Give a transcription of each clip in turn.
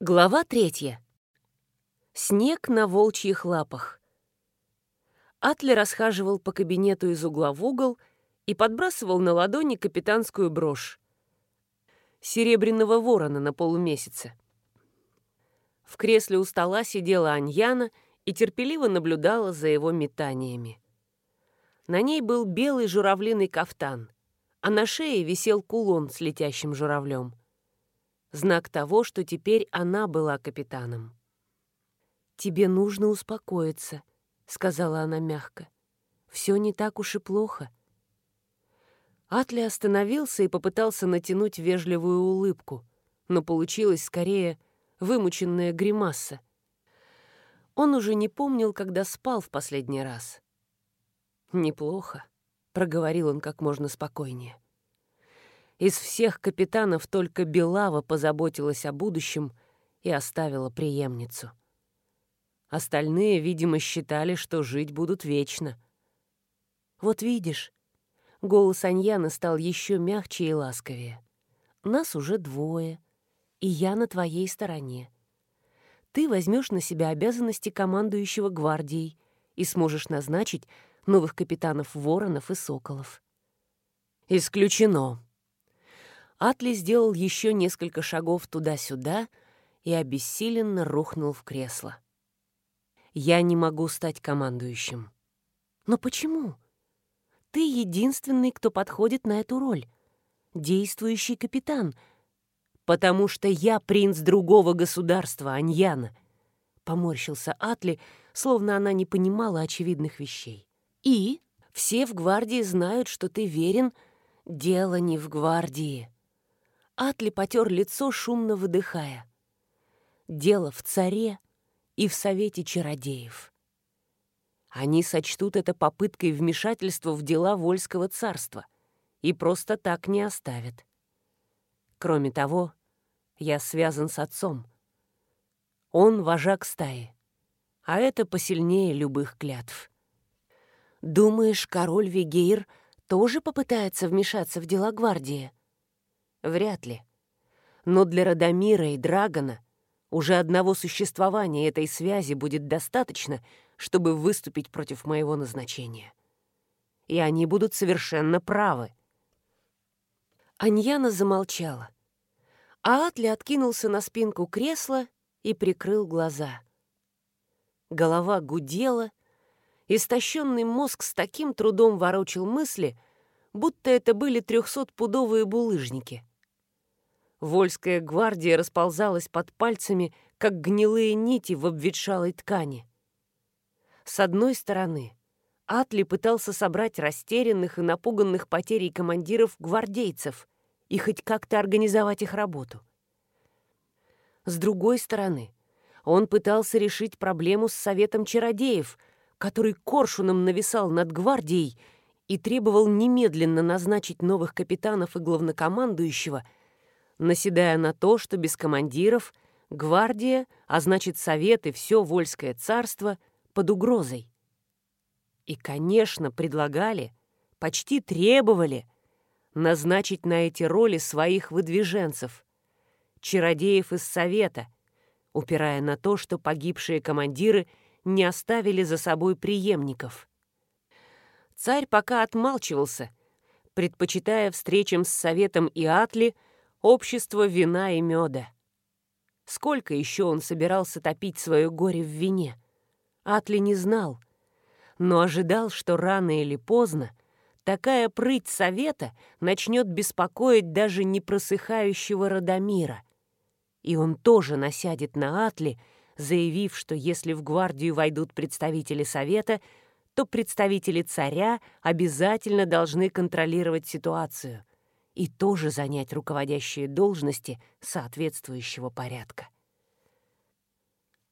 Глава третья. Снег на волчьих лапах. Атли расхаживал по кабинету из угла в угол и подбрасывал на ладони капитанскую брошь. Серебряного ворона на полумесяце. В кресле у стола сидела Аньяна и терпеливо наблюдала за его метаниями. На ней был белый журавлиный кафтан, а на шее висел кулон с летящим журавлем — знак того, что теперь она была капитаном. «Тебе нужно успокоиться», — сказала она мягко. «Все не так уж и плохо». Атли остановился и попытался натянуть вежливую улыбку, но получилось скорее вымученная гримаса. Он уже не помнил, когда спал в последний раз. «Неплохо», — проговорил он как можно спокойнее. Из всех капитанов только Белава позаботилась о будущем и оставила преемницу. Остальные, видимо, считали, что жить будут вечно. «Вот видишь», — голос Аньяны стал еще мягче и ласковее. «Нас уже двое, и я на твоей стороне. Ты возьмешь на себя обязанности командующего гвардией и сможешь назначить новых капитанов Воронов и Соколов». «Исключено», Атли сделал еще несколько шагов туда-сюда и обессиленно рухнул в кресло. «Я не могу стать командующим». «Но почему? Ты единственный, кто подходит на эту роль. Действующий капитан. Потому что я принц другого государства, Аньяна», — поморщился Атли, словно она не понимала очевидных вещей. «И все в гвардии знают, что ты верен. Дело не в гвардии». Атли потер лицо, шумно выдыхая. Дело в царе и в совете чародеев. Они сочтут это попыткой вмешательства в дела Вольского царства и просто так не оставят. Кроме того, я связан с отцом. Он вожак стаи, а это посильнее любых клятв. Думаешь, король Вигейр тоже попытается вмешаться в дела гвардии? Вряд ли. Но для Радомира и Драгона уже одного существования этой связи будет достаточно, чтобы выступить против моего назначения. И они будут совершенно правы. Аньяна замолчала. А Атли откинулся на спинку кресла и прикрыл глаза. Голова гудела, истощенный мозг с таким трудом ворочил мысли, будто это были трехсотпудовые булыжники. Вольская гвардия расползалась под пальцами, как гнилые нити в обветшалой ткани. С одной стороны, Атли пытался собрать растерянных и напуганных потерей командиров гвардейцев и хоть как-то организовать их работу. С другой стороны, он пытался решить проблему с Советом Чародеев, который коршуном нависал над гвардией и требовал немедленно назначить новых капитанов и главнокомандующего – наседая на то, что без командиров гвардия, а значит совет и все Вольское царство под угрозой. И, конечно, предлагали, почти требовали назначить на эти роли своих выдвиженцев, чародеев из совета, упирая на то, что погибшие командиры не оставили за собой преемников. Царь пока отмалчивался, предпочитая встречам с советом и Атли – общество вина и меда. Сколько еще он собирался топить свое горе в вине? Атли не знал, но ожидал, что рано или поздно такая прыть совета начнет беспокоить даже непросыхающего Радомира. И он тоже насядет на Атли, заявив, что если в гвардию войдут представители совета, то представители царя обязательно должны контролировать ситуацию — и тоже занять руководящие должности соответствующего порядка.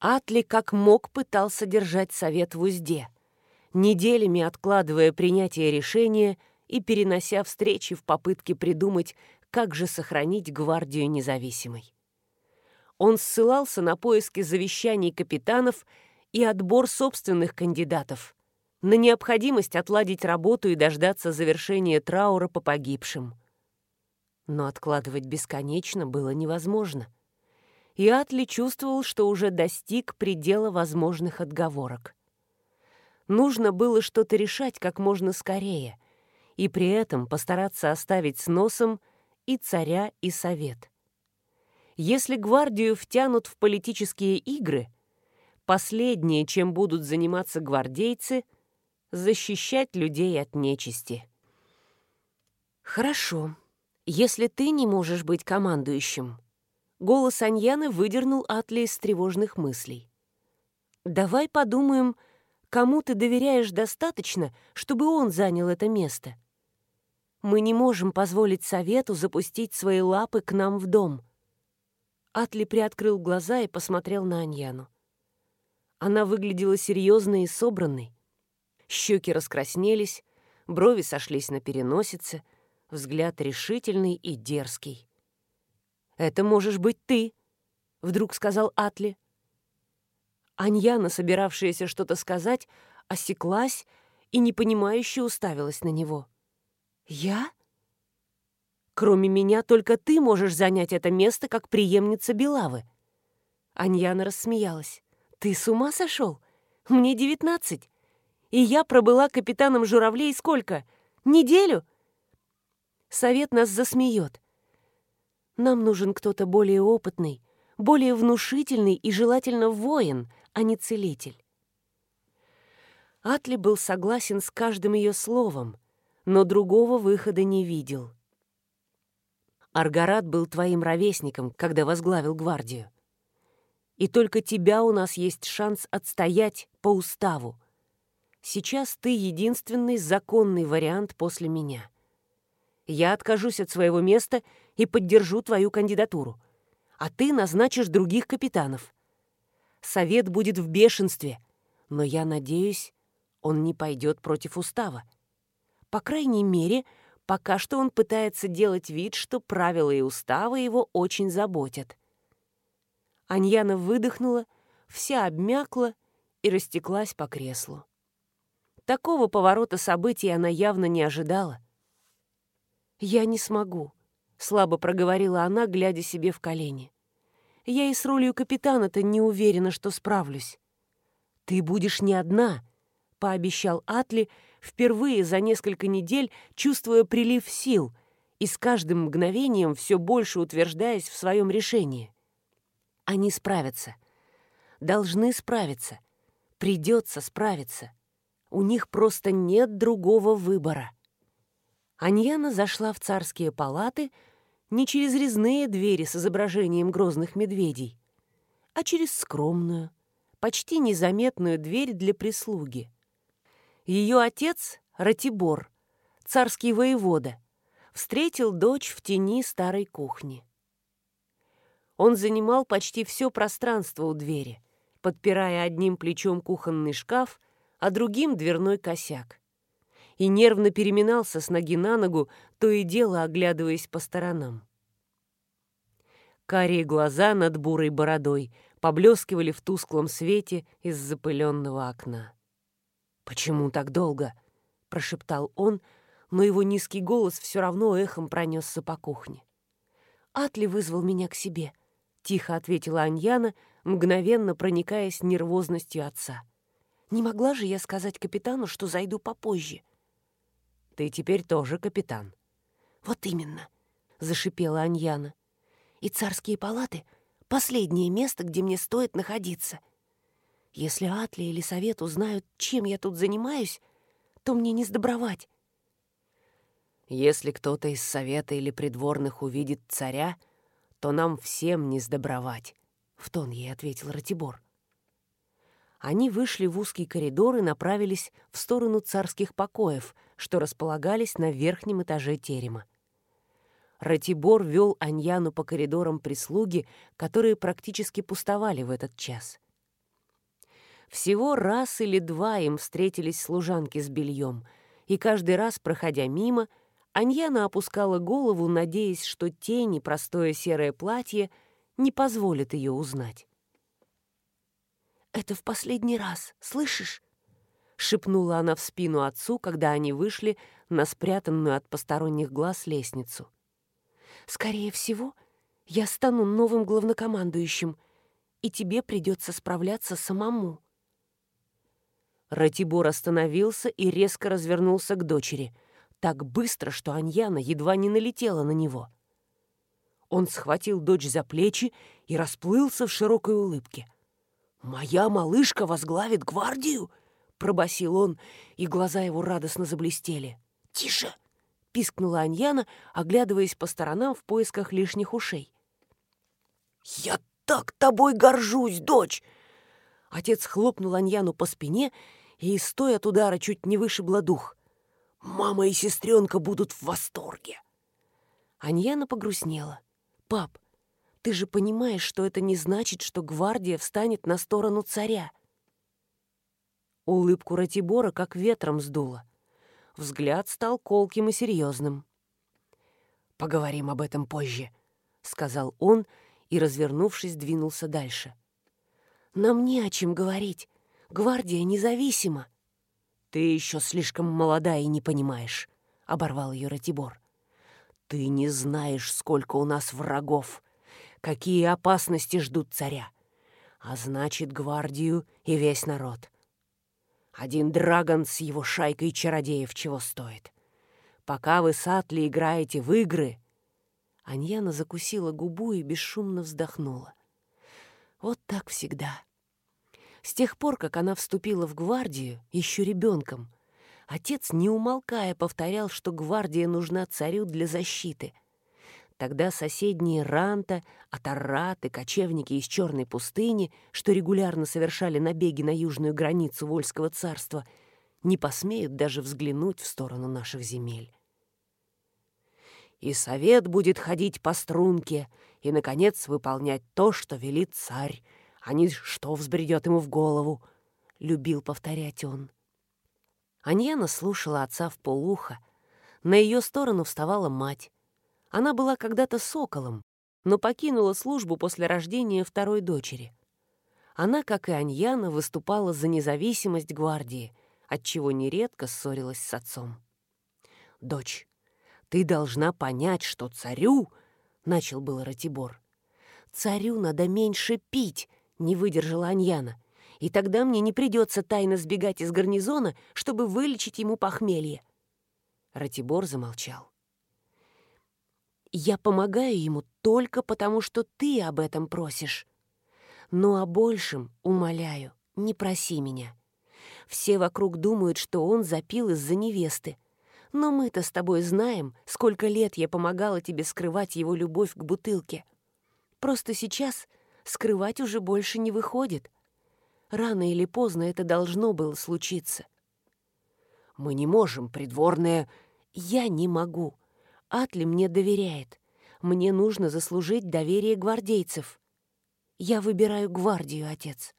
Атли как мог пытался держать совет в узде, неделями откладывая принятие решения и перенося встречи в попытке придумать, как же сохранить гвардию независимой. Он ссылался на поиски завещаний капитанов и отбор собственных кандидатов, на необходимость отладить работу и дождаться завершения траура по погибшим – но откладывать бесконечно было невозможно. и Атли чувствовал, что уже достиг предела возможных отговорок. Нужно было что-то решать как можно скорее, и при этом постараться оставить с носом и царя, и совет. Если гвардию втянут в политические игры, последнее, чем будут заниматься гвардейцы, защищать людей от нечисти. «Хорошо, если ты не можешь быть командующим». Голос Аньяны выдернул Атли из тревожных мыслей. «Давай подумаем, кому ты доверяешь достаточно, чтобы он занял это место. Мы не можем позволить совету запустить свои лапы к нам в дом». Атли приоткрыл глаза и посмотрел на Аньяну. Она выглядела серьезной и собранной. Щеки раскраснелись, брови сошлись на переносице — взгляд решительный и дерзкий. «Это можешь быть ты», — вдруг сказал Атли. Аньяна, собиравшаяся что-то сказать, осеклась и непонимающе уставилась на него. «Я?» «Кроме меня только ты можешь занять это место как преемница Белавы». Аньяна рассмеялась. «Ты с ума сошел? Мне девятнадцать. И я пробыла капитаном журавлей сколько? Неделю? Совет нас засмеет. Нам нужен кто-то более опытный, более внушительный и, желательно, воин, а не целитель. Атли был согласен с каждым ее словом, но другого выхода не видел. Аргарат был твоим ровесником, когда возглавил гвардию. И только тебя у нас есть шанс отстоять по уставу. Сейчас ты единственный законный вариант после меня я откажусь от своего места и поддержу твою кандидатуру. А ты назначишь других капитанов. Совет будет в бешенстве, но я надеюсь, он не пойдет против устава. По крайней мере, пока что он пытается делать вид, что правила и уставы его очень заботят. Аньяна выдохнула, вся обмякла и растеклась по креслу. Такого поворота событий она явно не ожидала. «Я не смогу», — слабо проговорила она, глядя себе в колени. «Я и с ролью капитана-то не уверена, что справлюсь». «Ты будешь не одна», — пообещал Атли, впервые за несколько недель чувствуя прилив сил и с каждым мгновением все больше утверждаясь в своем решении. «Они справятся. Должны справиться. Придется справиться. У них просто нет другого выбора». Аньяна зашла в царские палаты не через резные двери с изображением грозных медведей, а через скромную, почти незаметную дверь для прислуги. Ее отец, Ратибор, царский воевода, встретил дочь в тени старой кухни. Он занимал почти все пространство у двери, подпирая одним плечом кухонный шкаф, а другим — дверной косяк и нервно переминался с ноги на ногу, то и дело оглядываясь по сторонам. Карие глаза над бурой бородой поблескивали в тусклом свете из запыленного окна. «Почему так долго?» — прошептал он, но его низкий голос все равно эхом пронесся по кухне. «Атли вызвал меня к себе», — тихо ответила Аньяна, мгновенно проникаясь нервозностью отца. «Не могла же я сказать капитану, что зайду попозже?» Ты теперь тоже капитан». «Вот именно», — зашипела Аньяна. «И царские палаты — последнее место, где мне стоит находиться. Если Атли или Совет узнают, чем я тут занимаюсь, то мне не сдобровать». «Если кто-то из Совета или придворных увидит царя, то нам всем не сдобровать», — в тон ей ответил Ратибор. Они вышли в узкий коридор и направились в сторону царских покоев, что располагались на верхнем этаже терема. Ратибор вел Аньяну по коридорам прислуги, которые практически пустовали в этот час. Всего раз или два им встретились служанки с бельем, и каждый раз, проходя мимо, Аньяна опускала голову, надеясь, что тень и простое серое платье не позволят ее узнать. «Это в последний раз, слышишь?» — шепнула она в спину отцу, когда они вышли на спрятанную от посторонних глаз лестницу. «Скорее всего, Я стану новым главнокомандующим, и тебе придется справляться самому». Ратибор остановился и резко развернулся к дочери, так быстро, что Аньяна едва не налетела на него. Он схватил дочь за плечи и расплылся в широкой улыбке. «Моя малышка возглавит гвардию?» — пробасил он, и глаза его радостно заблестели. «Тише!» — пискнула Аньяна, оглядываясь по сторонам в поисках лишних ушей. «Я так тобой горжусь, дочь!» Отец хлопнул Аньяну по спине и, стоя от удара, чуть не вышибла дух. «Мама и сестренка будут в восторге!» Аньяна погрустнела. «Пап, ты же понимаешь, что это не значит, что гвардия встанет на сторону царя. Улыбку Ратибора как ветром сдуло. Взгляд стал колким и серьезным. «Поговорим об этом позже», — сказал он и, развернувшись, двинулся дальше. «Нам не о чем говорить. Гвардия независима». «Ты еще слишком молода и не понимаешь», — оборвал ее Ратибор. «Ты не знаешь, сколько у нас врагов какие опасности ждут царя, а значит, гвардию и весь народ. Один драгон с его шайкой чародеев чего стоит. Пока вы с Атли играете в игры... Аньяна закусила губу и бесшумно вздохнула. Вот так всегда. С тех пор, как она вступила в гвардию, еще ребенком, отец, не умолкая, повторял, что гвардия нужна царю для защиты — Тогда соседние Ранта, Атаррат и кочевники из Черной пустыни, что регулярно совершали набеги на южную границу Вольского царства, не посмеют даже взглянуть в сторону наших земель. И совет будет ходить по струнке и, наконец, выполнять то, что велит царь, а не что взбредет ему в голову, — любил повторять он. Аньяна слушала отца в полухо. На ее сторону вставала мать. Она была когда-то соколом, но покинула службу после рождения второй дочери. Она, как и Аньяна, выступала за независимость гвардии, отчего нередко ссорилась с отцом. «Дочь, ты должна понять, что царю...» — начал был Ратибор. «Царю надо меньше пить», — не выдержала Аньяна. «И тогда мне не придется тайно сбегать из гарнизона, чтобы вылечить ему похмелье». Ратибор замолчал. Я помогаю ему только потому, что ты об этом просишь. Но о большем, умоляю, не проси меня. Все вокруг думают, что он запил из-за невесты. Но мы-то с тобой знаем, сколько лет я помогала тебе скрывать его любовь к бутылке. Просто сейчас скрывать уже больше не выходит. Рано или поздно это должно было случиться. Мы не можем, придворные... Я не могу. Атли мне доверяет. Мне нужно заслужить доверие гвардейцев. Я выбираю гвардию, отец.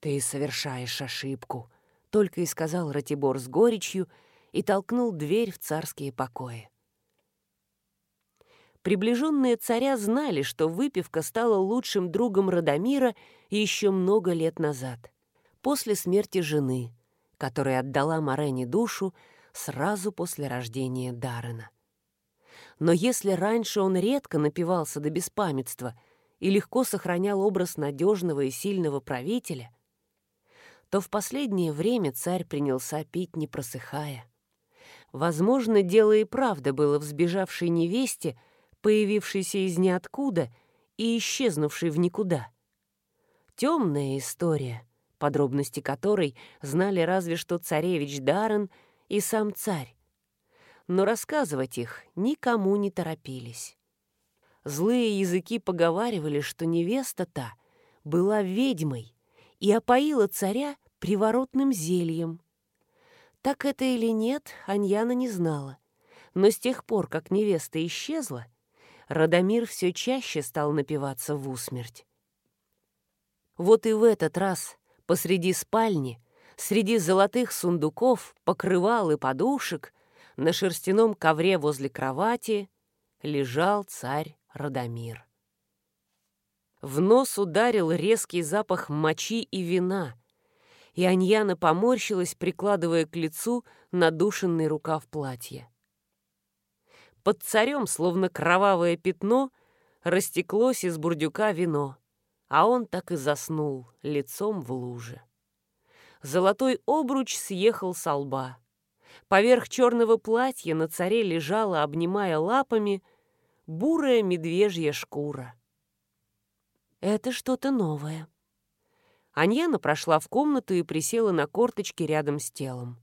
Ты совершаешь ошибку, только и сказал Ратибор с горечью и толкнул дверь в царские покои. Приближенные царя знали, что выпивка стала лучшим другом Радомира еще много лет назад, после смерти жены, которая отдала Морене душу сразу после рождения Даррена. Но если раньше он редко напивался до беспамятства и легко сохранял образ надежного и сильного правителя, то в последнее время царь принялся пить, не просыхая. Возможно, дело и правда было в сбежавшей невесте, появившейся из ниоткуда и исчезнувшей в никуда. Темная история, подробности которой знали разве что царевич Даррен — и сам царь. Но рассказывать их никому не торопились. Злые языки поговаривали, что невеста та была ведьмой и опоила царя приворотным зельем. Так это или нет, Аньяна не знала. Но с тех пор, как невеста исчезла, Радомир все чаще стал напиваться в усмерть. Вот и в этот раз посреди спальни Среди золотых сундуков, покрывал и подушек на шерстяном ковре возле кровати лежал царь Радомир. В нос ударил резкий запах мочи и вина, и Аньяна поморщилась, прикладывая к лицу надушенный рукав платья. Под царем, словно кровавое пятно, растеклось из бурдюка вино, а он так и заснул лицом в луже. Золотой обруч съехал со лба. Поверх черного платья на царе лежала, обнимая лапами, бурая медвежья шкура. Это что-то новое. Аньяна прошла в комнату и присела на корточки рядом с телом.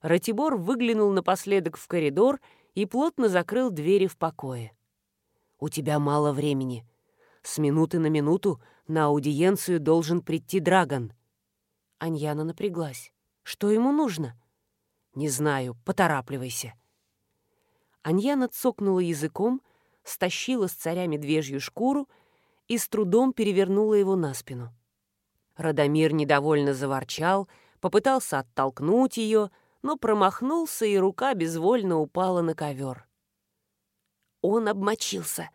Ратибор выглянул напоследок в коридор и плотно закрыл двери в покое. «У тебя мало времени. С минуты на минуту на аудиенцию должен прийти Драгон». Аньяна напряглась. «Что ему нужно?» «Не знаю. Поторапливайся». Аньяна цокнула языком, стащила с царя медвежью шкуру и с трудом перевернула его на спину. Радомир недовольно заворчал, попытался оттолкнуть ее, но промахнулся, и рука безвольно упала на ковер. Он обмочился.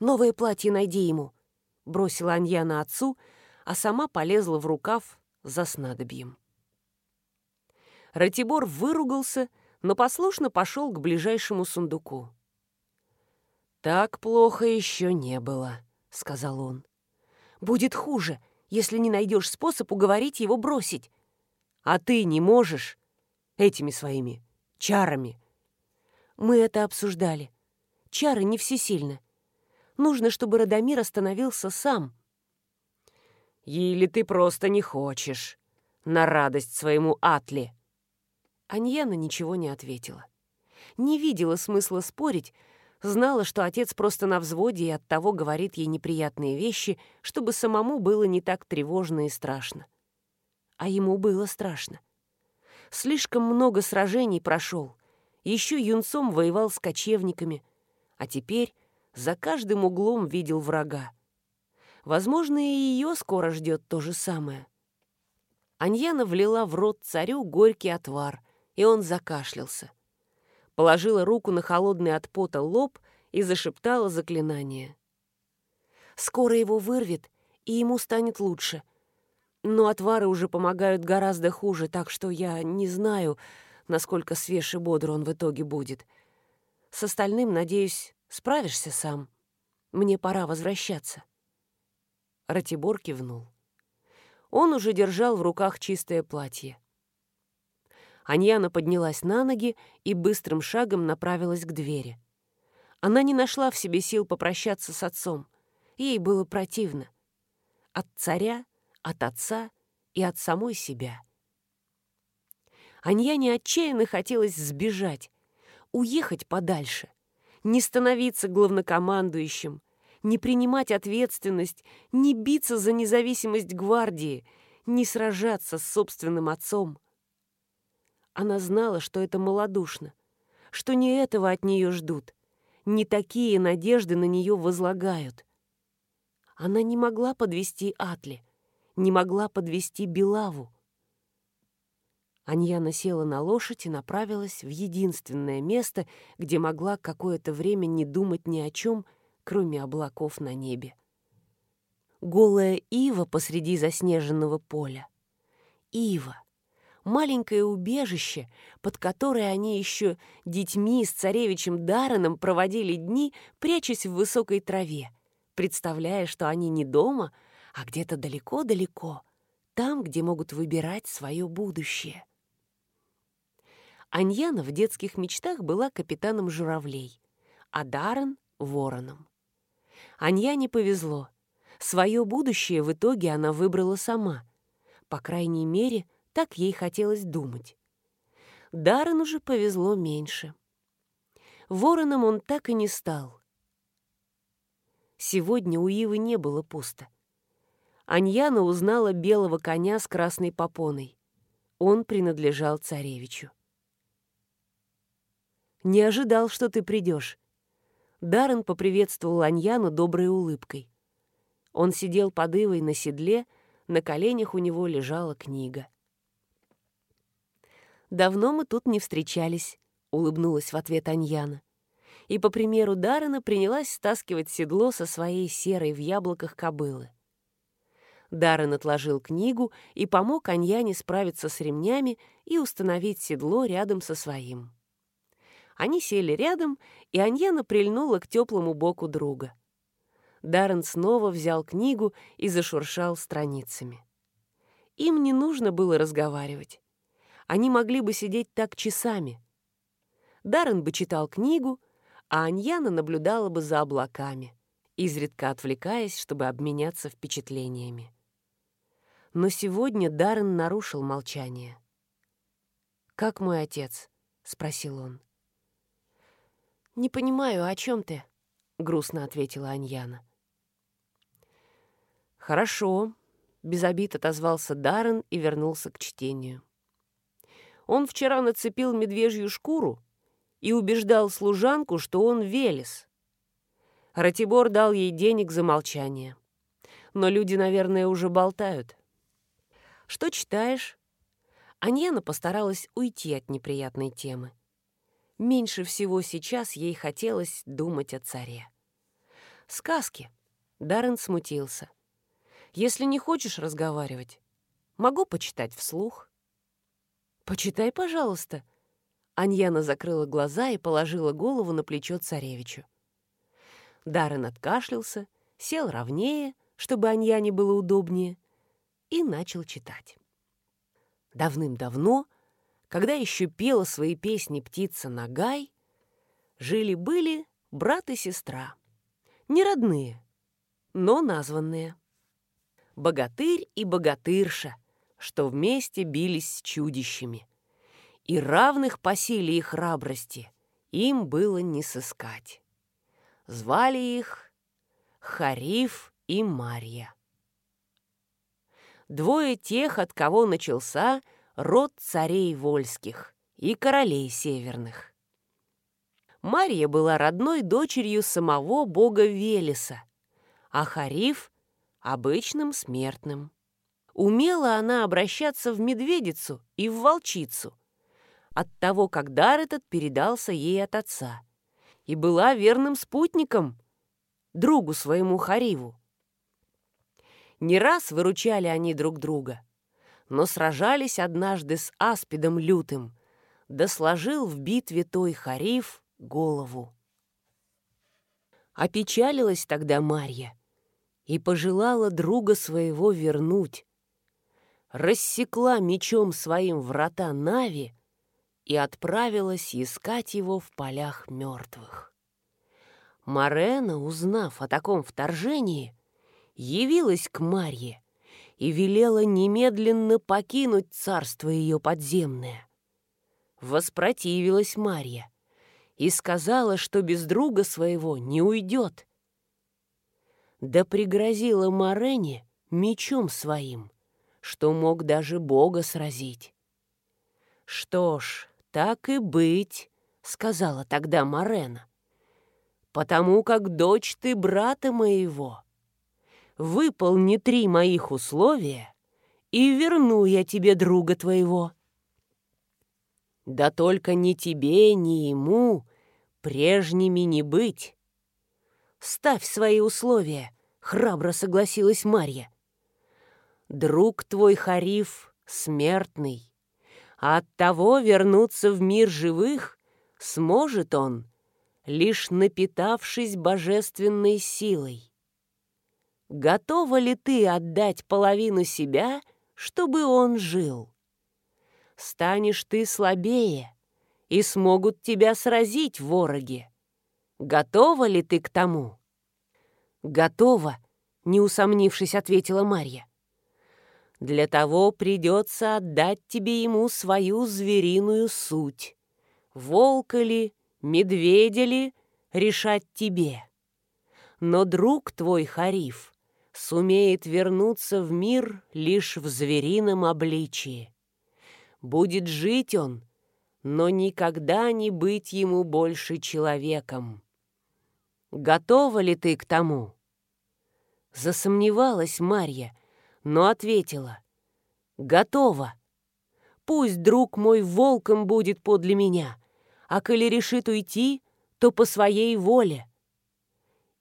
«Новое платье найди ему», — бросила Аньяна отцу, а сама полезла в рукав за снадобьем. Ратибор выругался, но послушно пошел к ближайшему сундуку. «Так плохо еще не было», — сказал он. «Будет хуже, если не найдешь способ уговорить его бросить. А ты не можешь этими своими чарами». Мы это обсуждали. Чары не всесильны. Нужно, чтобы Радомир остановился сам. Или ты просто не хочешь. На радость своему Атли. Аньяна ничего не ответила. Не видела смысла спорить, знала, что отец просто на взводе и оттого говорит ей неприятные вещи, чтобы самому было не так тревожно и страшно. А ему было страшно. Слишком много сражений прошел. Еще юнцом воевал с кочевниками, а теперь за каждым углом видел врага. Возможно, и ее скоро ждет то же самое. Аньяна влила в рот царю горький отвар, и он закашлялся. Положила руку на холодный от пота лоб и зашептала заклинание. «Скоро его вырвет, и ему станет лучше. Но отвары уже помогают гораздо хуже, так что я не знаю, насколько свеж и бодр он в итоге будет. С остальным, надеюсь, справишься сам. Мне пора возвращаться». Ратибор кивнул. Он уже держал в руках чистое платье. Аньяна поднялась на ноги и быстрым шагом направилась к двери. Она не нашла в себе сил попрощаться с отцом. Ей было противно. От царя, от отца и от самой себя. Аньяне отчаянно хотелось сбежать, уехать подальше, не становиться главнокомандующим, не принимать ответственность, не биться за независимость гвардии, не сражаться с собственным отцом — она знала, что это малодушно, что не этого от нее ждут, не такие надежды на нее возлагают. Она не могла подвести Атли, не могла подвести Белаву. Аньяна села на лошадь и направилась в единственное место, где могла какое-то время не думать ни о чем, кроме облаков на небе. Голая ива посреди заснеженного поля. Ива, маленькое убежище, под которое они еще детьми с царевичем Дарреном проводили дни, прячась в высокой траве, представляя, что они не дома, а где-то далеко-далеко, там, где могут выбирать свое будущее. Аньяна в детских мечтах была капитаном журавлей, а Даррен — вороном. Аньяне повезло. Свое будущее в итоге она выбрала сама. По крайней мере — так ей хотелось думать. Даррену же повезло меньше. Вороном он так и не стал. Сегодня у Ивы не было пусто. Аньяна узнала белого коня с красной попоной. Он принадлежал царевичу. «Не ожидал, что ты придешь». Даррен поприветствовал Аньяну доброй улыбкой. Он сидел под Ивой на седле, на коленях у него лежала книга. «Давно мы тут не встречались», — улыбнулась в ответ Аньяна. И, по примеру Даррена, принялась стаскивать седло со своей серой в яблоках кобылы. Даррен отложил книгу и помог Аньяне справиться с ремнями и установить седло рядом со своим. Они сели рядом, и Аньяна прильнула к теплому боку друга. Даррен снова взял книгу и зашуршал страницами. Им не нужно было разговаривать. Они могли бы сидеть так часами. Даррен бы читал книгу, а Аньяна наблюдала бы за облаками, изредка отвлекаясь, чтобы обменяться впечатлениями. Но сегодня Даррен нарушил молчание. «Как мой отец?» — спросил он. «Не понимаю, о чем ты?» — грустно ответила Аньяна. «Хорошо», — без обид отозвался Даррен и вернулся к чтению. Он вчера нацепил медвежью шкуру и убеждал служанку, что он Велес. Ратибор дал ей денег за молчание. Но люди, наверное, уже болтают. «Что читаешь?» Аньяна постаралась уйти от неприятной темы. Меньше всего сейчас ей хотелось думать о царе. «Сказки», — Даррен смутился. «Если не хочешь разговаривать, могу почитать вслух». «Почитай, пожалуйста», Аньяна закрыла глаза и положила голову на плечо царевичу. Даррен откашлялся, сел ровнее, чтобы Аньяне было удобнее, и начал читать. Давным-давно, когда еще пела свои песни птица Нагай, жили-были брат и сестра. Не родные, но названные. Богатырь и богатырша, что вместе бились с чудищами и равных по силе и храбрости им было не сыскать. Звали их Хариф и Марья. Двое тех, от кого начался род царей вольских и королей северных. Марья была родной дочерью самого бога Велеса, а Хариф — обычным смертным. Умела она обращаться в медведицу и в волчицу, от того, как дар этот передался ей от отца, и была верным спутником, другу своему Хариву. Не раз выручали они друг друга, но сражались однажды с Аспидом лютым, да сложил в битве той Харив голову. Опечалилась тогда Марья и пожелала друга своего вернуть. Рассекла мечом своим врата Нави и отправилась искать его в полях мертвых. Марена, узнав о таком вторжении, явилась к Марье и велела немедленно покинуть царство ее подземное. Воспротивилась Марья и сказала, что без друга своего не уйдет. Да пригрозила Марене мечом своим, что мог даже Бога сразить. Что ж, «Так и быть», — сказала тогда Марена, «потому как дочь ты брата моего. Выполни три моих условия, и верну я тебе друга твоего». «Да только ни тебе, ни ему прежними не быть». «Ставь свои условия», — храбро согласилась Марья. «Друг твой Хариф смертный, а от того вернуться в мир живых сможет он, лишь напитавшись божественной силой. Готова ли ты отдать половину себя, чтобы он жил? Станешь ты слабее, и смогут тебя сразить вороги. Готова ли ты к тому? Готова, не усомнившись, ответила Марья. Для того придется отдать тебе ему свою звериную суть. Волка ли, медведя ли, решать тебе. Но друг твой, Хариф, сумеет вернуться в мир лишь в зверином обличии. Будет жить он, но никогда не быть ему больше человеком. Готова ли ты к тому? Засомневалась Марья, но ответила. «Готово. Пусть друг мой волком будет подле меня, а коли решит уйти, то по своей воле.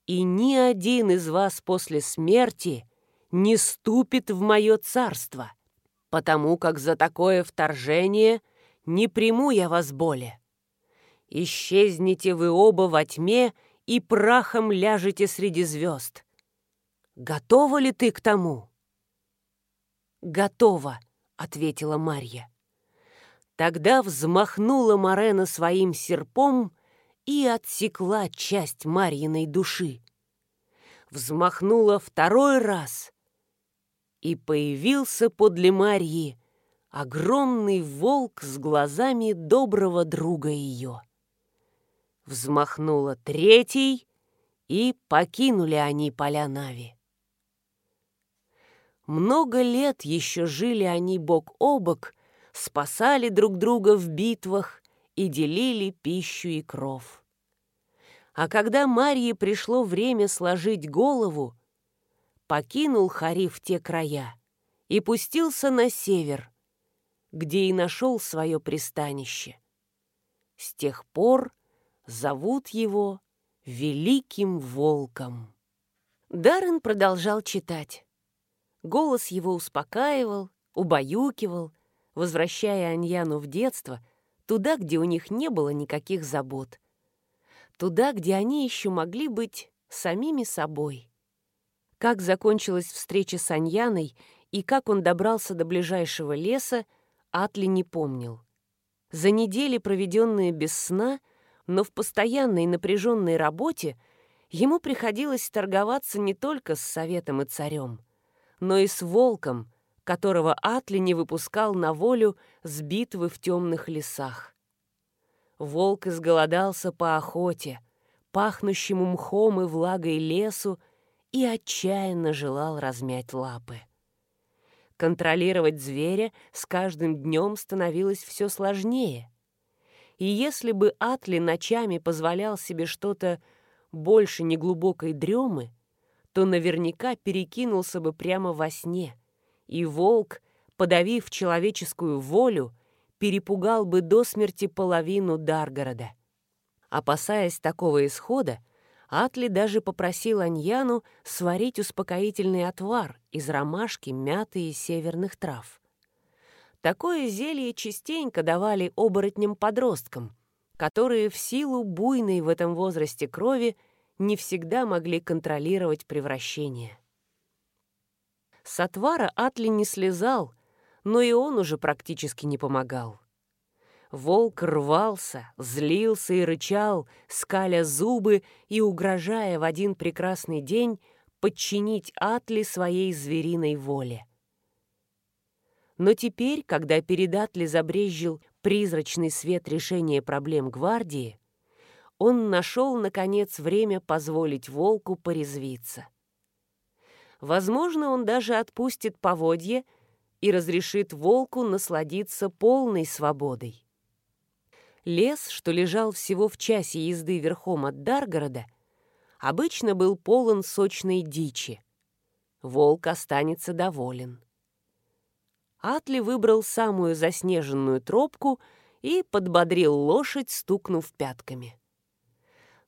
И ни один из вас после смерти не ступит в мое царство, потому как за такое вторжение не приму я вас более. исчезнете вы оба во тьме и прахом ляжете среди звезд. Готова ли ты к тому?» «Готова», — ответила Марья. Тогда взмахнула Марена своим серпом и отсекла часть Марьиной души. Взмахнула второй раз, и появился подле Марьи огромный волк с глазами доброго друга ее. Взмахнула третий, и покинули они поля Нави. Много лет еще жили они бок о бок, спасали друг друга в битвах и делили пищу и кров. А когда Марье пришло время сложить голову, покинул Хариф те края и пустился на север, где и нашел свое пристанище. С тех пор зовут его Великим Волком. Даррен продолжал читать. Голос его успокаивал, убаюкивал, возвращая Аньяну в детство, туда, где у них не было никаких забот. Туда, где они еще могли быть самими собой. Как закончилась встреча с Аньяной и как он добрался до ближайшего леса, Атли не помнил. За недели, проведенные без сна, но в постоянной напряженной работе, ему приходилось торговаться не только с советом и царем, но и с волком, которого Атли не выпускал на волю с битвы в темных лесах. Волк изголодался по охоте, пахнущему мхом и влагой лесу, и отчаянно желал размять лапы. Контролировать зверя с каждым днем становилось все сложнее. И если бы Атли ночами позволял себе что-то больше неглубокой дремы, то наверняка перекинулся бы прямо во сне, и волк, подавив человеческую волю, перепугал бы до смерти половину Даргорода. Опасаясь такого исхода, Атли даже попросил Аньяну сварить успокоительный отвар из ромашки, мяты и северных трав. Такое зелье частенько давали оборотням-подросткам, которые в силу буйной в этом возрасте крови не всегда могли контролировать превращение. С отвара Атли не слезал, но и он уже практически не помогал. Волк рвался, злился и рычал, скаля зубы и угрожая в один прекрасный день подчинить Атли своей звериной воле. Но теперь, когда перед Атли забрезжил призрачный свет решения проблем гвардии, он нашел, наконец, время позволить волку порезвиться. Возможно, он даже отпустит поводье и разрешит волку насладиться полной свободой. Лес, что лежал всего в часе езды верхом от Даргорода, обычно был полон сочной дичи. Волк останется доволен. Атли выбрал самую заснеженную тропку и подбодрил лошадь, стукнув пятками.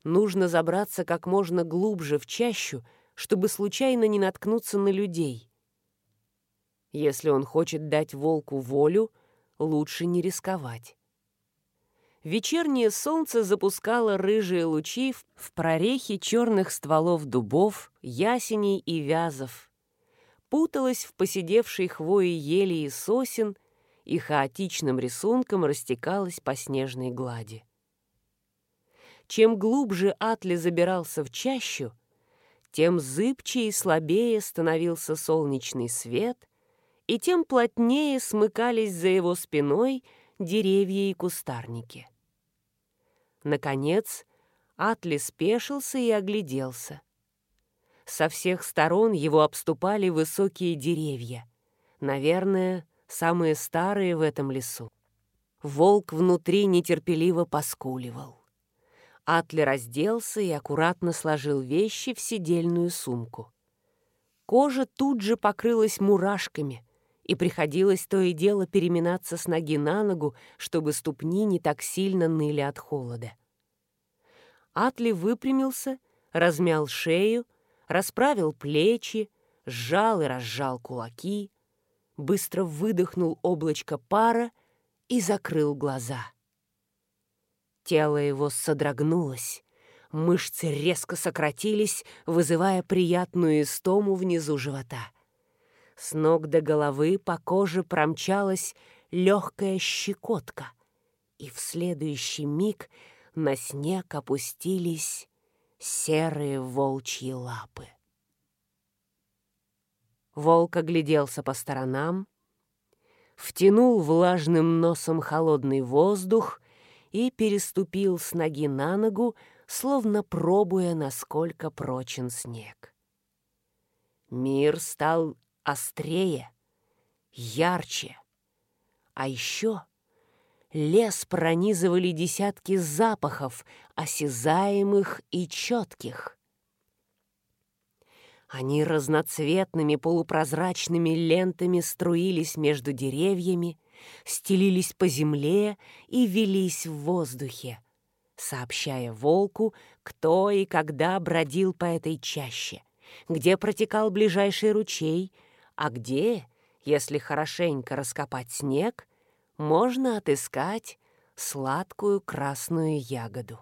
Нужно забраться как можно глубже в чащу, чтобы случайно не наткнуться на людей. Если он хочет дать волку волю, лучше не рисковать вечернее солнце запускало рыжие лучи в прорехи черных стволов дубов, ясеней и вязов, путалось в поседевшей хвои ели и сосен и хаотичным рисунком растекалось по снежной глади. Чем глубже Атли забирался в чащу, тем зыбче и слабее становился солнечный свет, и тем плотнее смыкались за его спиной деревья и кустарники. Наконец, Атли спешился и огляделся. Со всех сторон его обступали высокие деревья. Наверное, самые старые в этом лесу. Волк внутри нетерпеливо поскуливал. Атли разделся и аккуратно сложил вещи в сидельную сумку. Кожа тут же покрылась мурашками, и приходилось то и дело переминаться с ноги на ногу, чтобы ступни не так сильно ныли от холода. Атли выпрямился, размял шею, расправил плечи, сжал и разжал кулаки, быстро выдохнул облачко пара и закрыл глаза. Тело его содрогнулось. Мышцы резко сократились, вызывая приятную истому внизу живота. С ног до головы по коже промчалась легкая щекотка, и в следующий миг на снег опустились серые волчьи лапы. Волк огляделся по сторонам, втянул влажным носом холодный воздух и переступил с ноги на ногу, словно пробуя, насколько прочен снег. Мир стал острее, ярче, а еще лес пронизывали десятки запахов, осязаемых и четких. Они разноцветными полупрозрачными лентами струились между деревьями, стелились по земле и велись в воздухе, сообщая волку, кто и когда бродил по этой чаще, где протекал ближайший ручей, а где, если хорошенько раскопать снег, можно отыскать сладкую красную ягоду.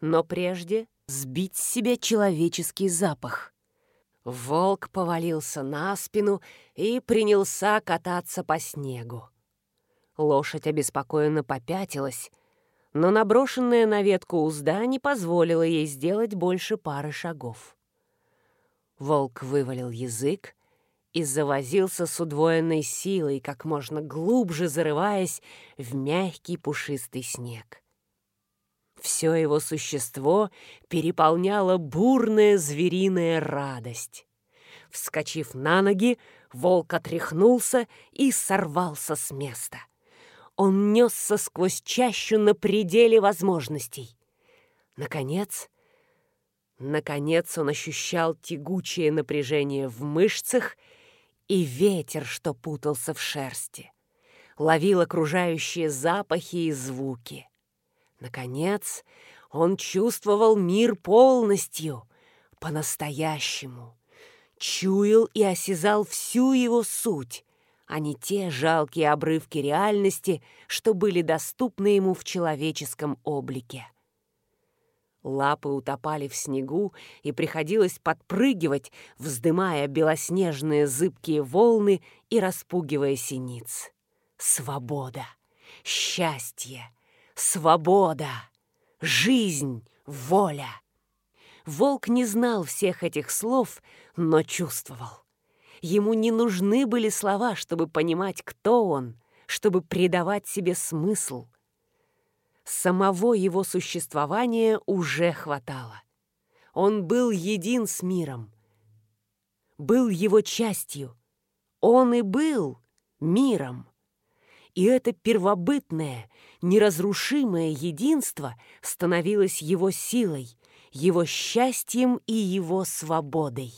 Но прежде сбить с себя человеческий запах. Волк повалился на спину и принялся кататься по снегу. Лошадь обеспокоенно попятилась, но наброшенная на ветку узда не позволила ей сделать больше пары шагов. Волк вывалил язык и завозился с удвоенной силой, как можно глубже зарываясь в мягкий пушистый снег. Все его существо переполняла бурная звериная радость. Вскочив на ноги, волк отряхнулся и сорвался с места. Он несся сквозь чащу на пределе возможностей. Наконец, наконец он ощущал тягучее напряжение в мышцах и ветер, что путался в шерсти. Ловил окружающие запахи и звуки. Наконец, он чувствовал мир полностью, по-настоящему. Чуял и осязал всю его суть, а не те жалкие обрывки реальности, что были доступны ему в человеческом облике. Лапы утопали в снегу, и приходилось подпрыгивать, вздымая белоснежные зыбкие волны и распугивая синиц. Свобода! Счастье! Свобода! Жизнь! Воля! Волк не знал всех этих слов, но чувствовал. Ему не нужны были слова, чтобы понимать, кто он, чтобы придавать себе смысл. Самого его существования уже хватало. Он был един с миром, был его частью. Он и был миром. И это первобытное, неразрушимое единство становилось его силой, его счастьем и его свободой.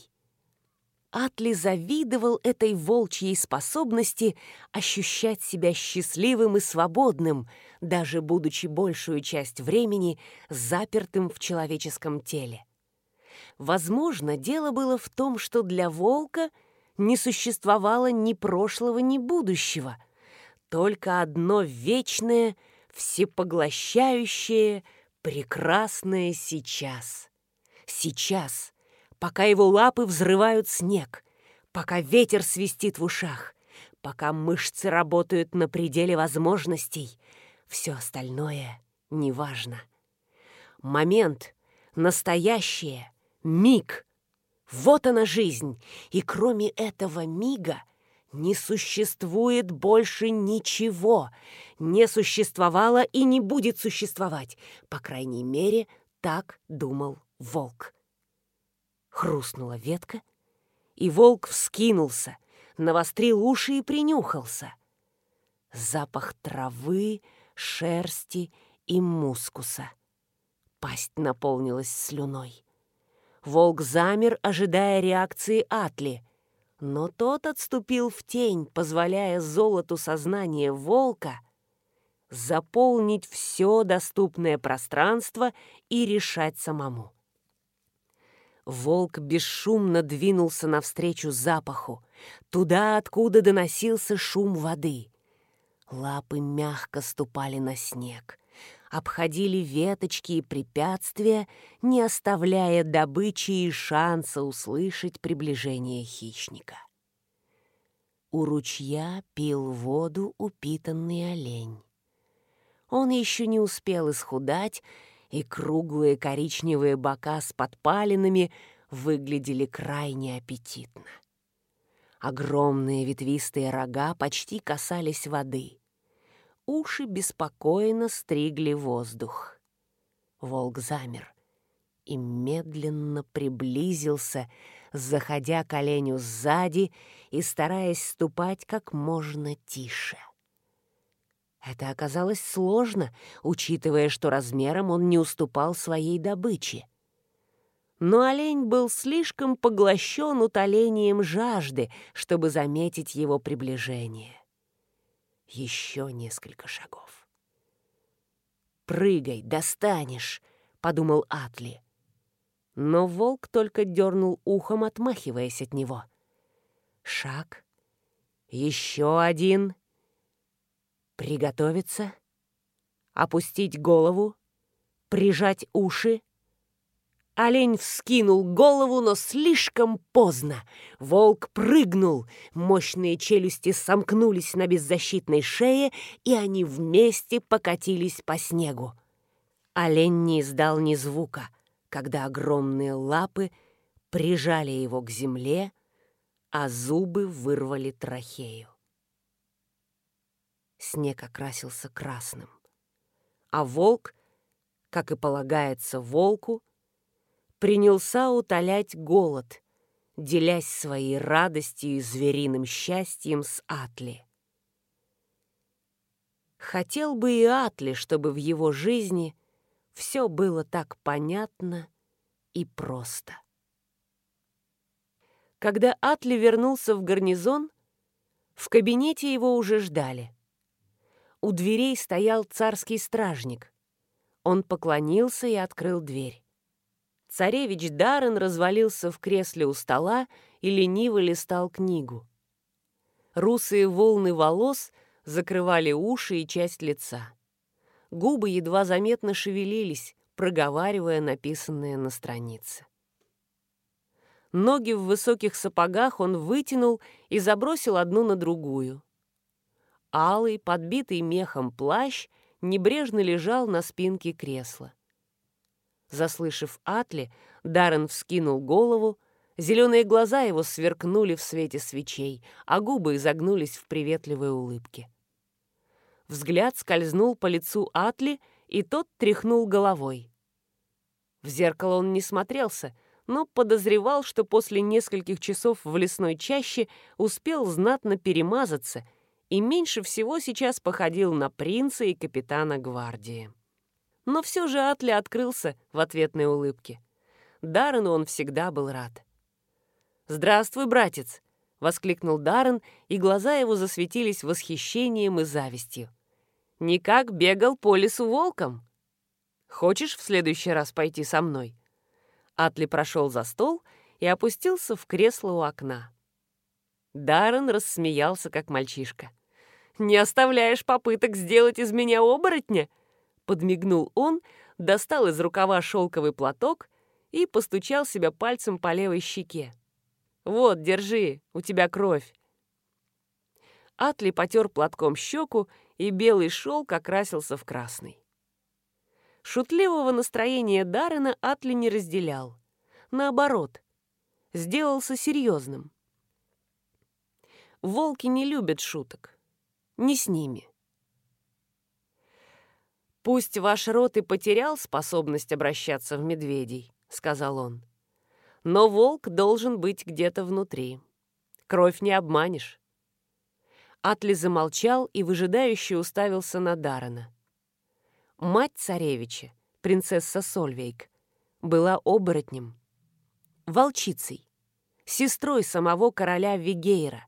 Атли завидовал этой волчьей способности ощущать себя счастливым и свободным, даже будучи большую часть времени запертым в человеческом теле. Возможно, дело было в том, что для волка не существовало ни прошлого, ни будущего, только одно вечное — всепоглощающее, прекрасное сейчас. Сейчас, пока его лапы взрывают снег, пока ветер свистит в ушах, пока мышцы работают на пределе возможностей, все остальное неважно. Момент, настоящее, миг — вот она жизнь, и кроме этого мига — не существует больше ничего, не существовало и не будет существовать. По крайней мере, так думал волк. Хрустнула ветка, и волк вскинулся, навострил уши и принюхался. Запах травы, шерсти и мускуса. Пасть наполнилась слюной. Волк замер, ожидая реакции Атли — но тот отступил в тень, позволяя золоту сознания волка заполнить все доступное пространство и решать самому. Волк бесшумно двинулся навстречу запаху, туда, откуда доносился шум воды. Лапы мягко ступали на снег. Обходили веточки и препятствия, не оставляя добычи и шанса услышать приближение хищника. У ручья пил воду упитанный олень. Он еще не успел исхудать, и круглые коричневые бока с подпалинами выглядели крайне аппетитно. Огромные ветвистые рога почти касались воды. Уши беспокойно стригли воздух. Волк замер и медленно приблизился, заходя к оленю сзади и стараясь ступать как можно тише. Это оказалось сложно, учитывая, что размером он не уступал своей добыче. Но олень был слишком поглощен утолением жажды, чтобы заметить его приближение. Еще несколько шагов. «Прыгай, достанешь!» — подумал Атли. Но волк только дернул ухом, отмахиваясь от него. Шаг. Еще один. Приготовиться. Опустить голову. Прижать уши. Олень вскинул голову, но слишком поздно. Волк прыгнул. Мощные челюсти сомкнулись на беззащитной шее, и они вместе покатились по снегу. Олень не издал ни звука, когда огромные лапы прижали его к земле, а зубы вырвали трахею. Снег окрасился красным, а волк, как и полагается волку, принялся утолять голод, делясь своей радостью и звериным счастьем с Атли. Хотел бы и Атли, чтобы в его жизни все было так понятно и просто. Когда Атли вернулся в гарнизон, в кабинете его уже ждали. У дверей стоял царский стражник. Он поклонился и открыл дверь. Царевич Даррен развалился в кресле у стола и лениво листал книгу. Русые волны волос закрывали уши и часть лица. Губы едва заметно шевелились, проговаривая написанное на странице. Ноги в высоких сапогах он вытянул и забросил одну на другую. Алый, подбитый мехом плащ небрежно лежал на спинке кресла. Заслышав Атли, Даррен вскинул голову, зеленые глаза его сверкнули в свете свечей, а губы изогнулись в приветливой улыбке. Взгляд скользнул по лицу Атли, и тот тряхнул головой. В зеркало он не смотрелся, но подозревал, что после нескольких часов в лесной чаще успел знатно перемазаться и меньше всего сейчас походил на принца и капитана гвардии но все же Атли открылся в ответной улыбке. Даррену он всегда был рад. «Здравствуй, братец!» — воскликнул Даррен, и глаза его засветились восхищением и завистью. «Никак бегал по лесу волком. Хочешь в следующий раз пойти со мной?» Атли прошел за стол и опустился в кресло у окна. Даррен рассмеялся, как мальчишка. «Не оставляешь попыток сделать из меня оборотня?» Подмигнул он, достал из рукава шелковый платок и постучал себя пальцем по левой щеке. «Вот, держи, у тебя кровь». Атли потер платком щеку, и белый шелк окрасился в красный. Шутливого настроения Даррена Атли не разделял. Наоборот, сделался серьезным. Волки не любят шуток. Не с ними. «Пусть ваш род и потерял способность обращаться в медведей», — сказал он. «Но волк должен быть где-то внутри. Кровь не обманешь». Атли замолчал и выжидающе уставился на Дарана. Мать царевича, принцесса Сольвейк, была оборотнем, волчицей, сестрой самого короля Вигейра,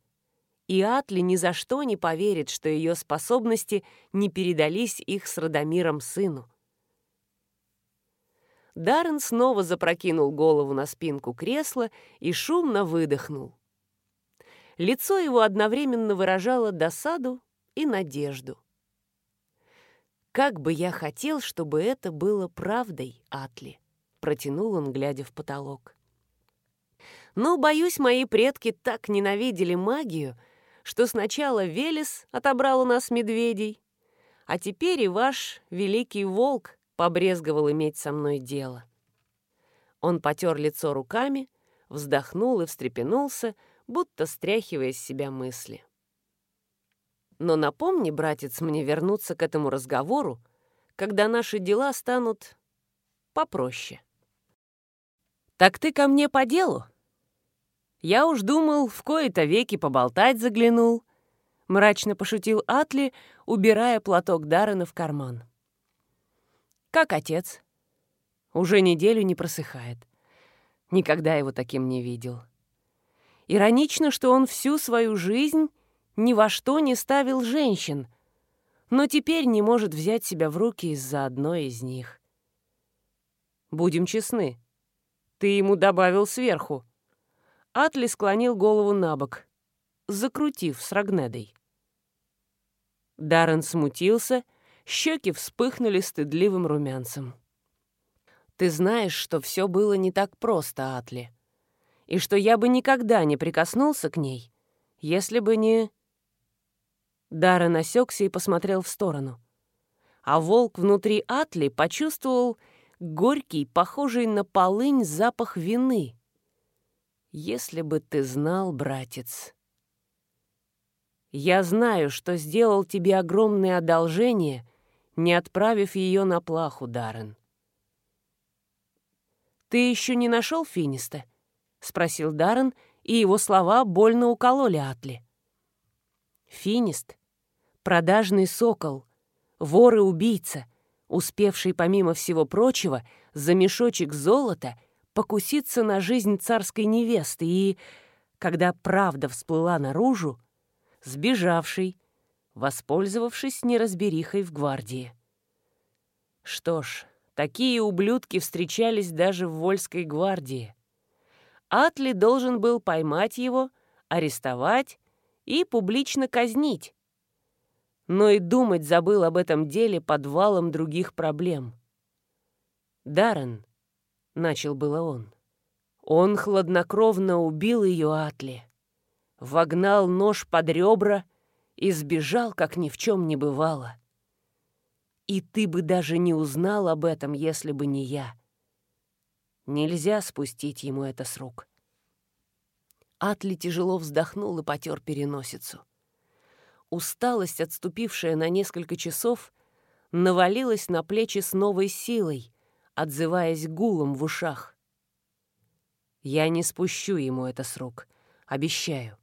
и Атли ни за что не поверит, что ее способности не передались их с Радомиром сыну. Даррен снова запрокинул голову на спинку кресла и шумно выдохнул. Лицо его одновременно выражало досаду и надежду. «Как бы я хотел, чтобы это было правдой, Атли», — протянул он, глядя в потолок. «Но, боюсь, мои предки так ненавидели магию, что сначала Велес отобрал у нас медведей, а теперь и ваш великий волк побрезговал иметь со мной дело». Он потер лицо руками, вздохнул и встрепенулся, будто стряхивая с себя мысли. Но напомни, братец, мне вернуться к этому разговору, когда наши дела станут попроще. «Так ты ко мне по делу?» «Я уж думал, в кои-то веки поболтать заглянул», — мрачно пошутил Атли, убирая платок Даррена в карман. «Как отец?» «Уже неделю не просыхает. Никогда его таким не видел. Иронично, что он всю свою жизнь ни во что не ставил женщин, но теперь не может взять себя в руки из-за одной из них. Будем честны, ты ему добавил сверху. Атли склонил голову на бок, закрутив с Рагнедой. Даррен смутился, щеки вспыхнули стыдливым румянцем. «Ты знаешь, что все было не так просто, Атли, и что я бы никогда не прикоснулся к ней, если бы не...» Дара насекся и посмотрел в сторону. А волк внутри Атли почувствовал горький, похожий на полынь запах вины. «Если бы ты знал, братец...» «Я знаю, что сделал тебе огромное одолжение, не отправив ее на плаху, Даррен». «Ты еще не нашел Финиста?» — спросил Даррен, и его слова больно укололи Атли. Финист — продажный сокол, вор и убийца, успевший, помимо всего прочего, за мешочек золота покуситься на жизнь царской невесты и, когда правда всплыла наружу, сбежавший, воспользовавшись неразберихой в гвардии. Что ж, такие ублюдки встречались даже в Вольской гвардии. Атли должен был поймать его, арестовать и публично казнить. Но и думать забыл об этом деле под валом других проблем. «Даррен», — начал было он, — он хладнокровно убил ее Атли, вогнал нож под ребра и сбежал, как ни в чем не бывало. И ты бы даже не узнал об этом, если бы не я. Нельзя спустить ему это с рук. Атли тяжело вздохнул и потер переносицу. Усталость, отступившая на несколько часов, навалилась на плечи с новой силой, отзываясь гулом в ушах. Я не спущу ему это с рук, обещаю.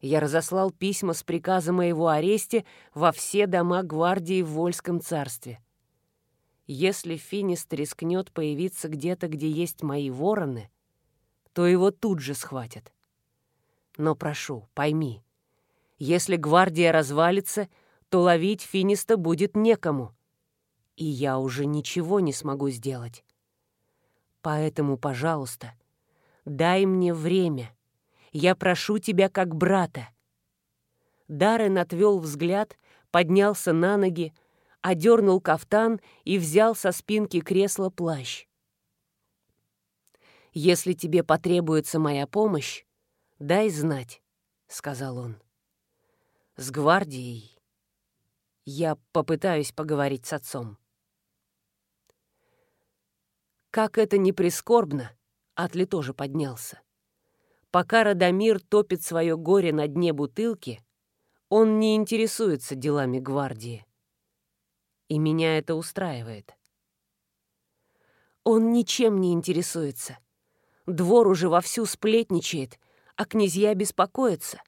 Я разослал письма с приказом о его аресте во все дома гвардии в Вольском царстве. Если Финист рискнет появиться где-то, где есть мои вороны, то его тут же схватят. Но прошу, пойми, если гвардия развалится, то ловить Финиста будет некому. И я уже ничего не смогу сделать. Поэтому, пожалуйста, дай мне время. Я прошу тебя как брата. Даррен отвел взгляд, поднялся на ноги, одернул кафтан и взял со спинки кресла плащ. «Если тебе потребуется моя помощь, дай знать», — сказал он. «С гвардией я попытаюсь поговорить с отцом». Как это ни прискорбно, Атли тоже поднялся. Пока Радомир топит свое горе на дне бутылки, он не интересуется делами гвардии. И меня это устраивает. Он ничем не интересуется. Двор уже вовсю сплетничает — а князья беспокоятся.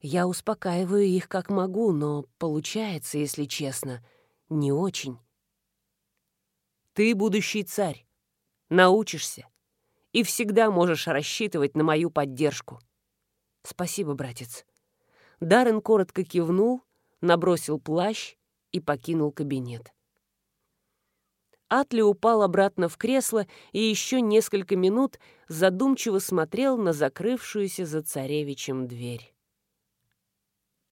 Я успокаиваю их как могу, но получается, если честно, не очень. Ты будущий царь, научишься и всегда можешь рассчитывать на мою поддержку. Спасибо, братец. Даррен коротко кивнул, набросил плащ и покинул кабинет. Атли упал обратно в кресло и еще несколько минут задумчиво смотрел на закрывшуюся за царевичем дверь.